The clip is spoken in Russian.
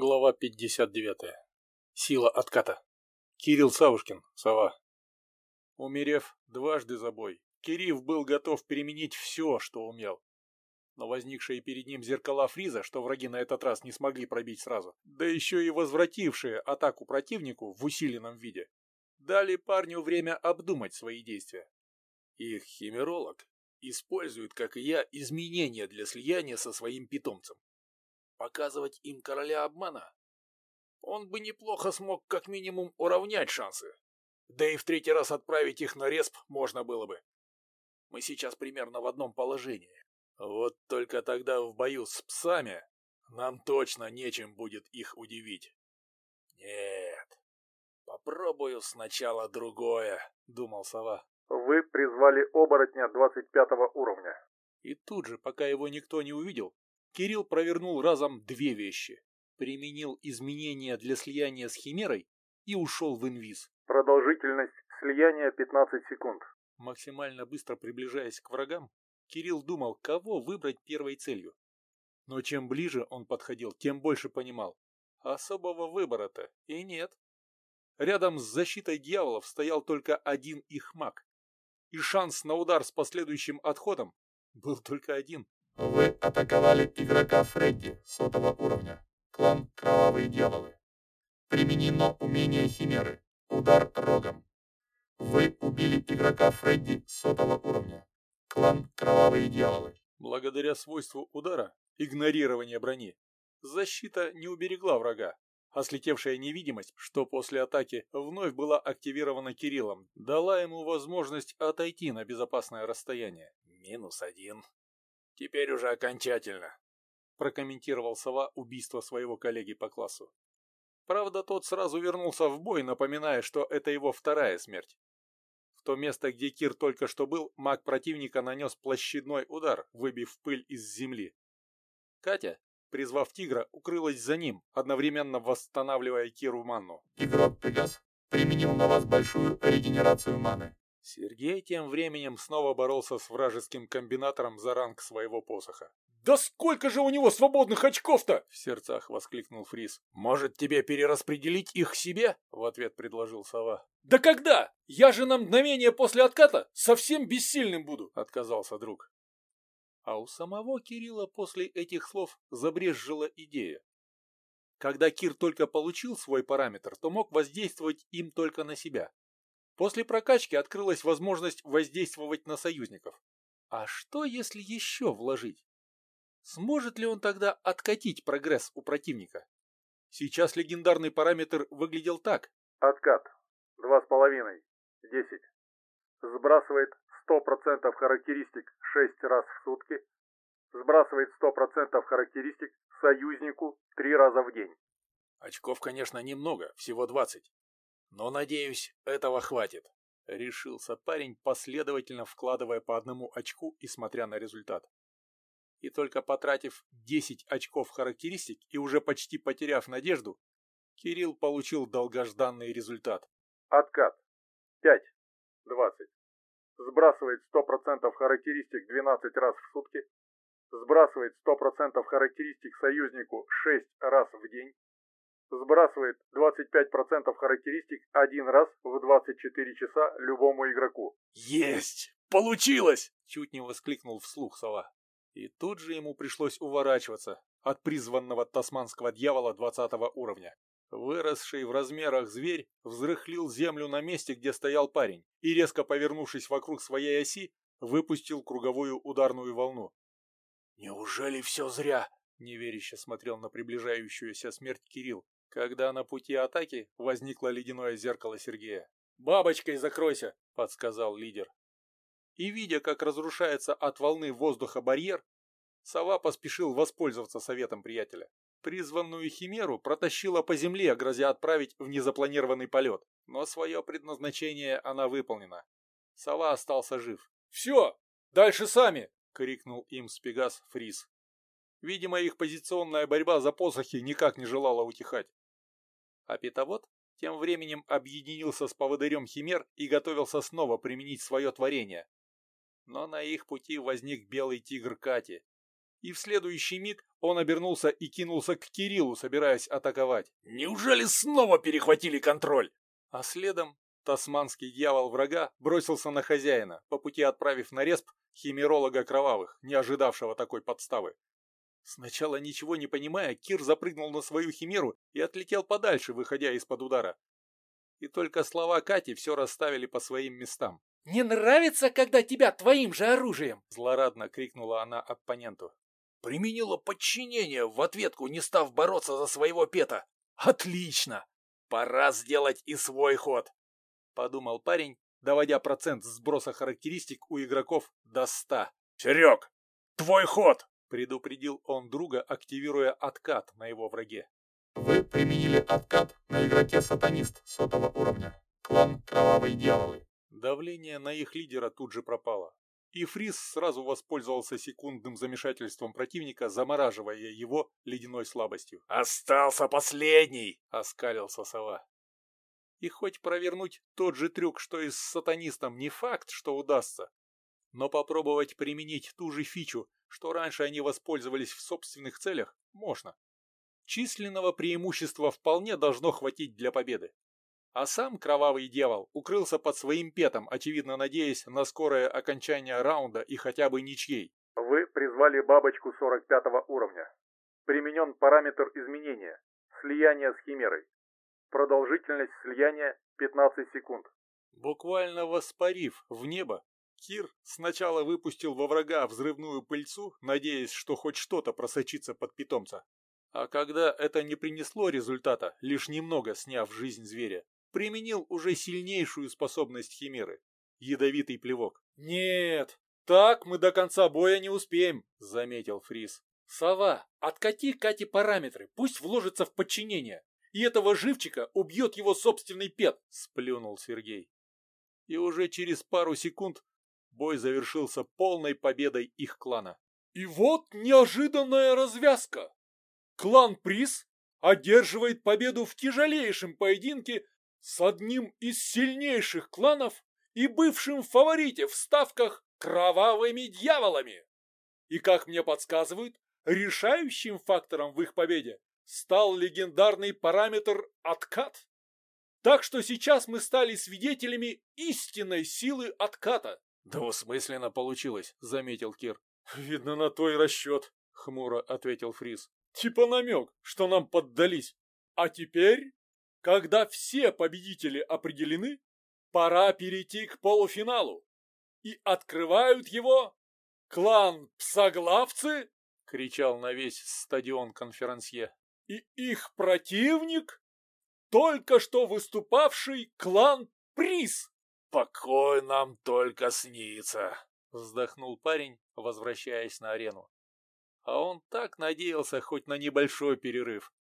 Глава 59. Сила отката. Кирилл Савушкин, сова. Умерев дважды за бой, Кирилл был готов переменить все, что умел. Но возникшие перед ним зеркала фриза, что враги на этот раз не смогли пробить сразу, да еще и возвратившие атаку противнику в усиленном виде, дали парню время обдумать свои действия. Их химеролог использует, как и я, изменения для слияния со своим питомцем. Показывать им короля обмана? Он бы неплохо смог как минимум уравнять шансы. Да и в третий раз отправить их на респ можно было бы. Мы сейчас примерно в одном положении. Вот только тогда в бою с псами нам точно нечем будет их удивить. Нет, попробую сначала другое, думал сова. Вы призвали оборотня 25 уровня. И тут же, пока его никто не увидел, Кирилл провернул разом две вещи. Применил изменения для слияния с химерой и ушел в инвиз. Продолжительность слияния 15 секунд. Максимально быстро приближаясь к врагам, Кирилл думал, кого выбрать первой целью. Но чем ближе он подходил, тем больше понимал. Особого выбора-то и нет. Рядом с защитой дьяволов стоял только один их маг. И шанс на удар с последующим отходом был только один. Вы атаковали игрока Фредди сотого уровня. Клан Кровавые Дьяволы. Применено умение Химеры. Удар рогом. Вы убили игрока Фредди сотого уровня. Клан Кровавые Дьяволы. Благодаря свойству удара, игнорирование брони, защита не уберегла врага, а слетевшая невидимость, что после атаки вновь была активирована Кириллом, дала ему возможность отойти на безопасное расстояние. Минус один. Теперь уже окончательно, прокомментировал Сова убийство своего коллеги по классу. Правда, тот сразу вернулся в бой, напоминая, что это его вторая смерть. В то место, где Кир только что был, маг противника нанес площадной удар, выбив пыль из земли. Катя, призвав тигра, укрылась за ним, одновременно восстанавливая Киру манну. Игрок Пегас применил на вас большую регенерацию маны. Сергей тем временем снова боролся с вражеским комбинатором за ранг своего посоха. «Да сколько же у него свободных очков-то!» — в сердцах воскликнул Фрис. «Может, тебе перераспределить их себе?» — в ответ предложил Сова. «Да когда? Я же на мгновение после отката совсем бессильным буду!» — отказался друг. А у самого Кирилла после этих слов забрезжила идея. Когда Кир только получил свой параметр, то мог воздействовать им только на себя. После прокачки открылась возможность воздействовать на союзников. А что, если еще вложить? Сможет ли он тогда откатить прогресс у противника? Сейчас легендарный параметр выглядел так. Откат. Два с половиной. Десять. Сбрасывает 100% характеристик 6 раз в сутки. Сбрасывает 100% характеристик союзнику 3 раза в день. Очков, конечно, немного, всего 20. Но, надеюсь, этого хватит. Решился парень, последовательно вкладывая по одному очку и смотря на результат. И только потратив 10 очков характеристик и уже почти потеряв надежду, Кирилл получил долгожданный результат. Откат. 5. 20. Сбрасывает 100% характеристик 12 раз в сутки. Сбрасывает 100% характеристик союзнику 6 раз в день сбрасывает 25% характеристик один раз в 24 часа любому игроку. «Есть! Получилось!» – чуть не воскликнул вслух сова. И тут же ему пришлось уворачиваться от призванного тасманского дьявола 20 уровня. Выросший в размерах зверь взрыхлил землю на месте, где стоял парень, и, резко повернувшись вокруг своей оси, выпустил круговую ударную волну. «Неужели все зря?» – неверяще смотрел на приближающуюся смерть Кирилл когда на пути атаки возникло ледяное зеркало Сергея. «Бабочкой закройся!» – подсказал лидер. И видя, как разрушается от волны воздуха барьер, сова поспешил воспользоваться советом приятеля. Призванную химеру протащила по земле, грозя отправить в незапланированный полет, но свое предназначение она выполнена. Сова остался жив. «Все! Дальше сами!» — крикнул им Спигас Фрис. Видимо, их позиционная борьба за посохи никак не желала утихать. А питовод тем временем объединился с поводырем Химер и готовился снова применить свое творение. Но на их пути возник белый тигр Кати. И в следующий миг он обернулся и кинулся к Кириллу, собираясь атаковать. «Неужели снова перехватили контроль?» А следом тасманский дьявол врага бросился на хозяина, по пути отправив на респ химеролога Кровавых, не ожидавшего такой подставы. Сначала ничего не понимая, Кир запрыгнул на свою химеру и отлетел подальше, выходя из-под удара. И только слова Кати все расставили по своим местам. «Не нравится, когда тебя твоим же оружием?» Злорадно крикнула она оппоненту. «Применила подчинение в ответку, не став бороться за своего пета. Отлично! Пора сделать и свой ход!» Подумал парень, доводя процент сброса характеристик у игроков до 100. «Серег, твой ход!» Предупредил он друга, активируя откат на его враге. Вы применили откат на игроке сатанист сотого уровня. Клан Кровавые Дьяволы. Давление на их лидера тут же пропало. И Фрис сразу воспользовался секундным замешательством противника, замораживая его ледяной слабостью. «Остался последний!» — оскалился сова. И хоть провернуть тот же трюк, что и с сатанистом, не факт, что удастся, но попробовать применить ту же фичу, что раньше они воспользовались в собственных целях, можно. Численного преимущества вполне должно хватить для победы. А сам кровавый дьявол укрылся под своим петом, очевидно надеясь на скорое окончание раунда и хотя бы ничьей. Вы призвали бабочку 45 уровня. Применен параметр изменения. Слияние с химерой. Продолжительность слияния 15 секунд. Буквально воспарив в небо, Кир сначала выпустил во врага взрывную пыльцу, надеясь, что хоть что-то просочится под питомца. А когда это не принесло результата, лишь немного сняв жизнь зверя, применил уже сильнейшую способность химеры – ядовитый плевок. «Нет, так мы до конца боя не успеем», – заметил Фрис. «Сова, откати Кате параметры, пусть вложится в подчинение, и этого живчика убьет его собственный пет», – сплюнул Сергей. И уже через пару секунд Бой завершился полной победой их клана. И вот неожиданная развязка. Клан Приз одерживает победу в тяжелейшем поединке с одним из сильнейших кланов и бывшим фаворите в ставках кровавыми дьяволами. И, как мне подсказывают, решающим фактором в их победе стал легендарный параметр откат. Так что сейчас мы стали свидетелями истинной силы отката. «Двусмысленно получилось», — заметил Кир. «Видно, на то и расчет», — хмуро ответил Фрис. «Типа намек, что нам поддались. А теперь, когда все победители определены, пора перейти к полуфиналу. И открывают его клан Псоглавцы!» — кричал на весь стадион конферансье. «И их противник — только что выступавший клан Приз!» «Покой нам только снится», — вздохнул парень, возвращаясь на арену. А он так надеялся хоть на небольшой перерыв.